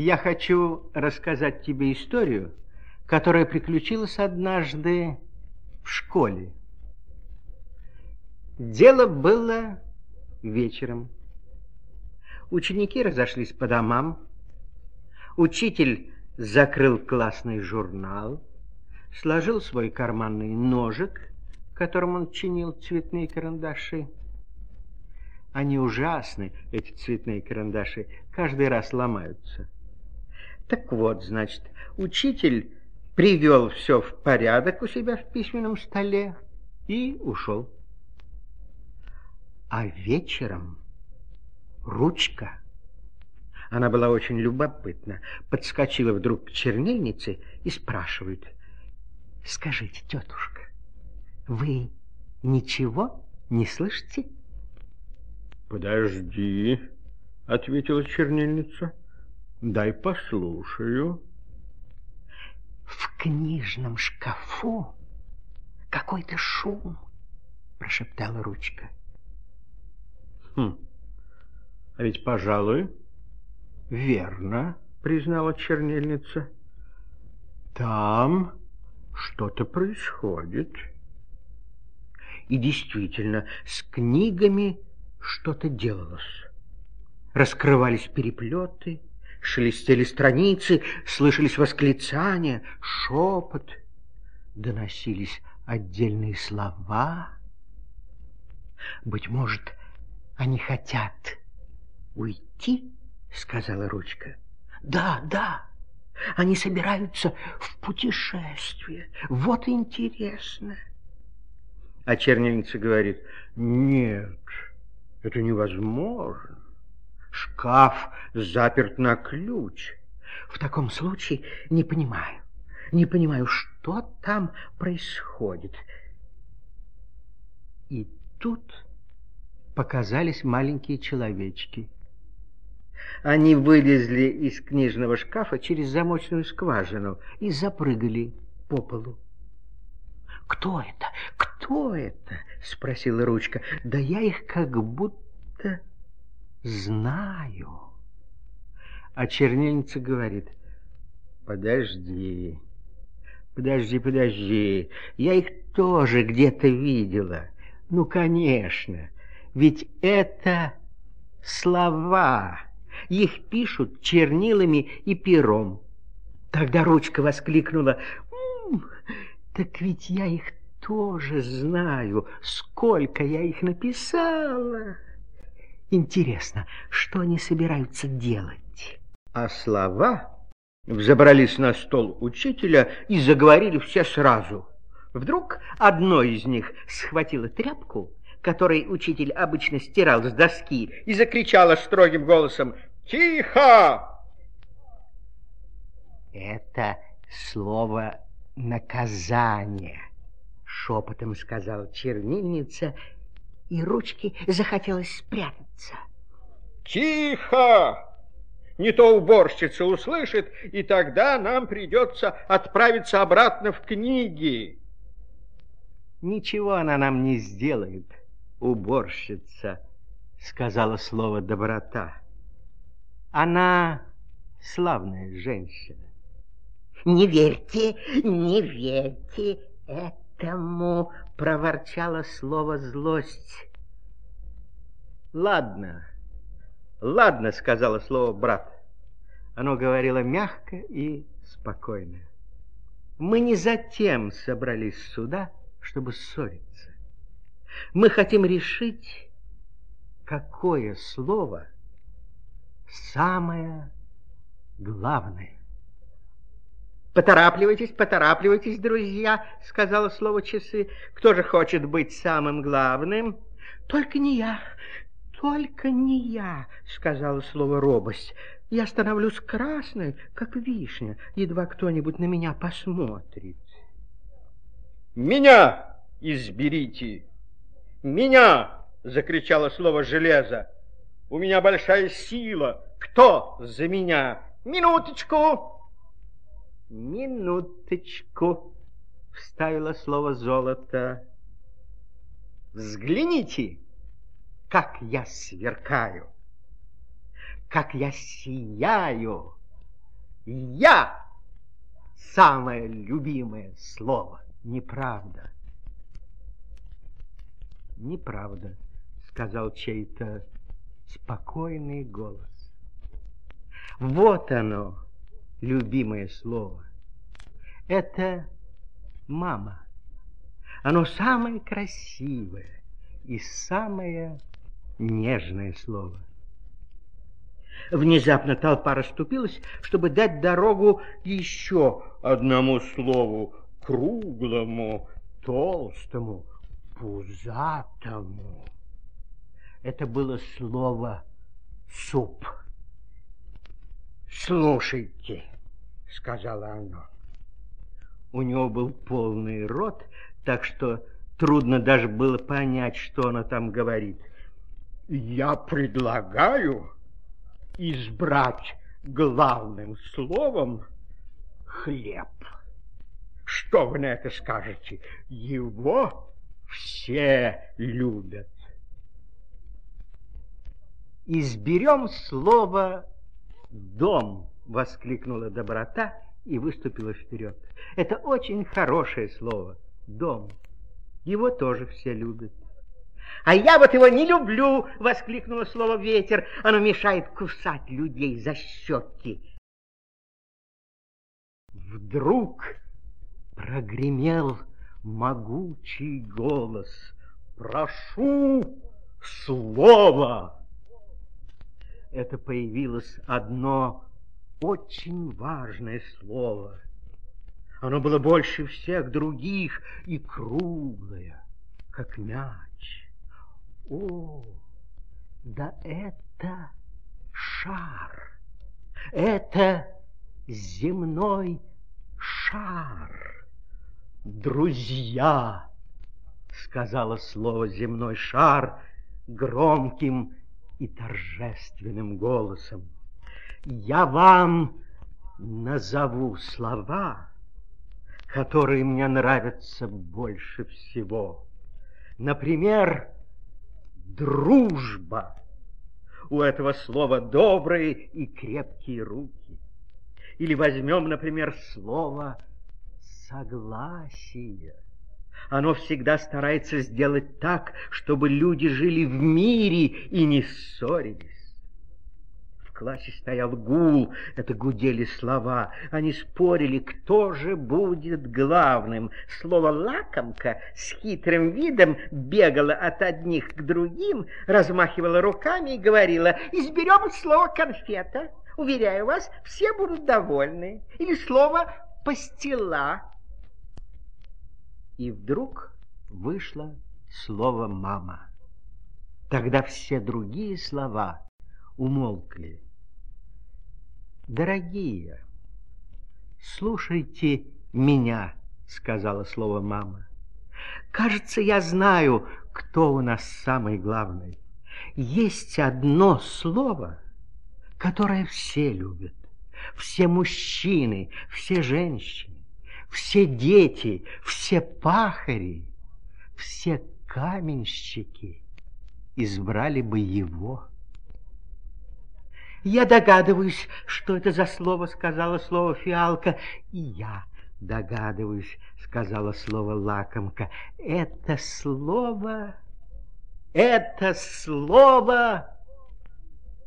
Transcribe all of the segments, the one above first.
Я хочу рассказать тебе историю, которая приключилась однажды в школе. Дело было вечером. Ученики разошлись по домам. Учитель закрыл классный журнал, сложил свой карманный ножик, которым он чинил цветные карандаши. Они ужасны, эти цветные карандаши, каждый раз ломаются. Так вот, значит, учитель привел все в порядок у себя в письменном столе и ушел. А вечером ручка, она была очень любопытна, подскочила вдруг к чернильнице и спрашивает, «Скажите, тетушка, вы ничего не слышите?» «Подожди», — ответила чернильница, — «дай послушаю». «В книжном шкафу какой-то шум», — прошептала ручка. Хм, а ведь, пожалуй, верно, признала чернильница. Там что-то происходит. И действительно, с книгами что-то делалось. Раскрывались переплеты, шелестели страницы, слышались восклицания, шепот, доносились отдельные слова. Быть может, они хотят уйти, сказала ручка. Да, да, они собираются в путешествие. Вот интересно. А чернильница говорит, нет, это невозможно. Шкаф заперт на ключ. В таком случае не понимаю, не понимаю, что там происходит. И тут показались маленькие человечки. Они вылезли из книжного шкафа через замочную скважину и запрыгали по полу. «Кто это? Кто это?» — спросила ручка. «Да я их как будто знаю». А чернильница говорит, «Подожди, подожди, подожди, я их тоже где-то видела. Ну, конечно, ведь это слова. Их пишут чернилами и пером. Тогда ручка воскликнула. так ведь я их тоже знаю. Сколько я их написала. Интересно, что они собираются делать? А слова взобрались на стол учителя и заговорили все сразу. Вдруг одно из них схватило тряпку, который учитель обычно стирал с доски, и закричала строгим голосом «Тихо!» «Это слово «наказание», — шепотом сказала чернильница, и ручки захотелось спрятаться. «Тихо!» Не то уборщица услышит, и тогда нам придется отправиться обратно в книги. Ничего она нам не сделает, уборщица, сказала слово доброта. Она славная женщина. Не верьте, не верьте этому, проворчало слово злость. Ладно, ладно, сказала слово брат. Оно говорило мягко и спокойно. Мы не затем собрались сюда, чтобы ссориться. Мы хотим решить, какое слово самое главное. Поторапливайтесь, поторапливайтесь, друзья, сказала слово часы. Кто же хочет быть самым главным? Только не я, только не я, сказала слово робость. Я становлюсь красной, как вишня, едва кто-нибудь на меня посмотрит. Меня изберите, «Меня!» — закричало слово «железо». «У меня большая сила. Кто за меня? Минуточку!» «Минуточку!» — вставило слово «золото». «Взгляните, как я сверкаю, как я сияю, Я самое любимое слово. Неправда. Неправда, сказал чей-то спокойный голос. Вот оно, любимое слово. Это мама. Оно самое красивое и самое нежное слово. Внезапно толпа расступилась, чтобы дать дорогу еще одному слову, круглому, толстому, пузатому. Это было слово «суп». «Слушайте», — сказала оно. У него был полный рот, так что трудно даже было понять, что она там говорит. «Я предлагаю избрать главным словом хлеб. Что вы на это скажете? Его все любят. Изберем слово «дом», воскликнула доброта и выступила вперед. Это очень хорошее слово «дом». Его тоже все любят. А я вот его не люблю, воскликнуло слово ветер. Оно мешает кусать людей за щеки. Вдруг прогремел могучий голос. Прошу слова. Это появилось одно очень важное слово. Оно было больше всех других и круглое, как мяч. О, да это шар, это земной шар. Друзья, сказала слово земной шар громким и торжественным голосом. Я вам назову слова, которые мне нравятся больше всего. Например, дружба. У этого слова добрые и крепкие руки. Или возьмем, например, слово согласие. Оно всегда старается сделать так, чтобы люди жили в мире и не ссорились классе стоял гул, это гудели слова. Они спорили, кто же будет главным. Слово «лакомка» с хитрым видом бегало от одних к другим, размахивала руками и говорила, изберем слово «конфета». Уверяю вас, все будут довольны. Или слово «пастила». И вдруг вышло слово «мама». Тогда все другие слова умолкли. Дорогие, слушайте меня, сказала слово мама. Кажется, я знаю, кто у нас самый главный. Есть одно слово, которое все любят. Все мужчины, все женщины, все дети, все пахари, все каменщики избрали бы его. Я догадываюсь, что это за слово, сказала слово фиалка. И я догадываюсь, сказала слово лакомка. Это слово, это слово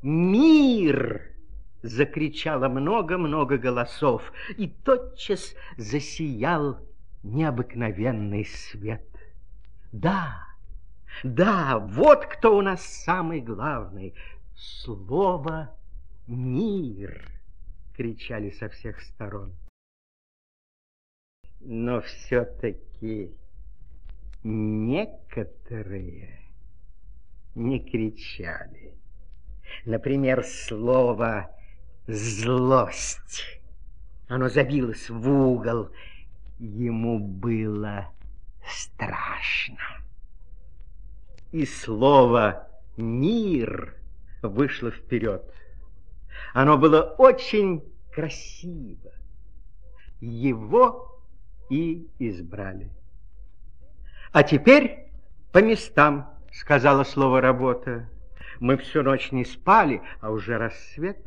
мир закричало много-много голосов, и тотчас засиял необыкновенный свет. Да, да, вот кто у нас самый главный. Слово мир!» — кричали со всех сторон. Но все-таки некоторые не кричали. Например, слово «злость». Оно забилось в угол. Ему было страшно. И слово «мир» вышло вперед. Оно было очень красиво. Его и избрали. А теперь по местам, сказала слово работа. Мы всю ночь не спали, а уже рассвет.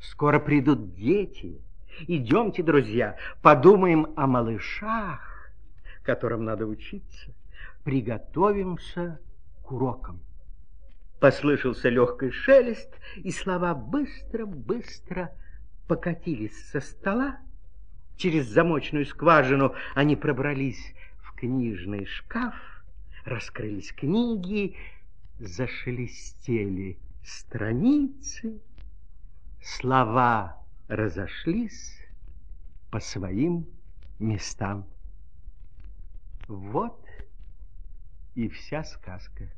Скоро придут дети, Идемте, друзья, подумаем о малышах, которым надо учиться. Приготовимся к урокам. Послышался легкий шелест, и слова быстро-быстро покатились со стола. Через замочную скважину они пробрались в книжный шкаф, раскрылись книги, зашелестели страницы, слова разошлись по своим местам. Вот и вся сказка.